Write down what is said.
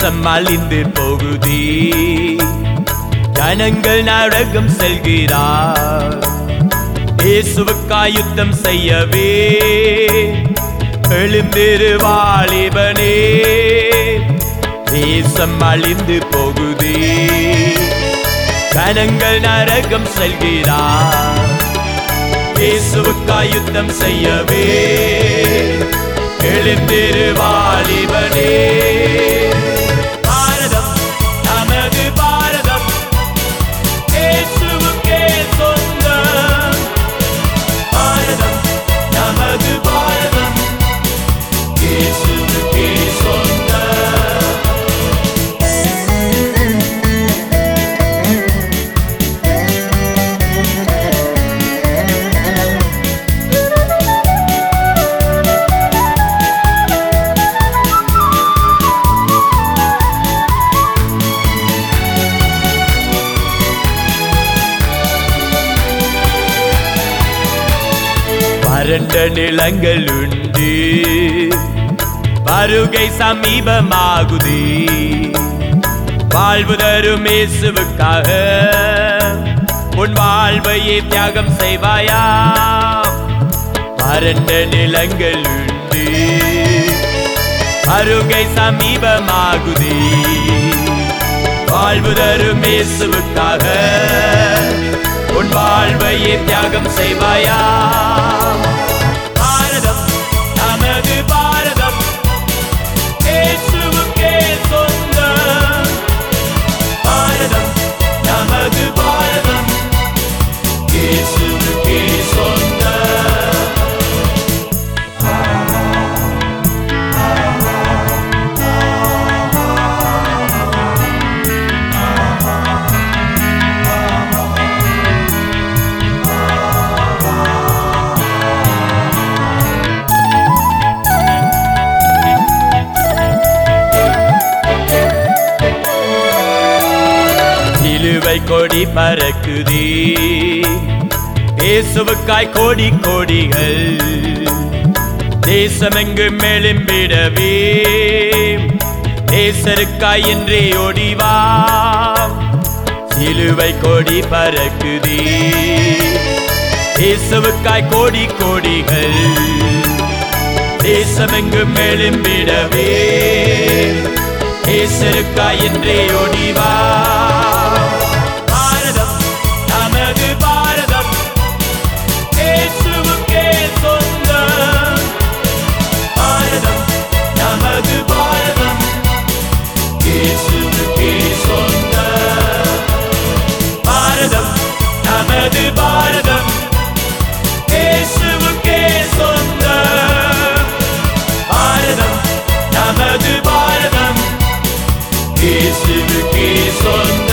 தேசம் அழிந்து போகுதி. ஜனங்கள் நரகம் செல்கிறார். இயேசுவுக்காய் யுத்தம் செய்யவே. எழுந்திரு வாலிபனே தேசம் அழிந்து போகுதே. ஜனங்கள் நரகம் செல்கிறார். இயேசுவுக்காய் யுத்தம் செய்யவே. எழுந்திரு வறண்ட நிலங்கள் உண்டு. வருகை சமீபமாகுதே. வாழ்வு தரும் இயேசுவுக்காக உன் வாழ்வையே தியாகம் செய்வாயா? வறண்ட நிலங்கள் உண்டு. வருகை சமீபமாகுதே. வாழ்வு தரும் இயேசுவுக்காக உன் வாழ்வையே தியாகம் செய்வாயா? கொடி பறக்குதே. இயேசுவுக்காய் கோடி கோடிகள் தேசமெங்கும் மெழும்பிடவே நேசருக்காய் என்றே ஓடிவா. சிலுவை கொடி பறக்குதே. இயேசுவுக்காய் கோடி கோடிகள் தேசமெங்கும் மெழும்பிடவே நேசருக்காய் என்றே ஓடிவா. Isi Miki Son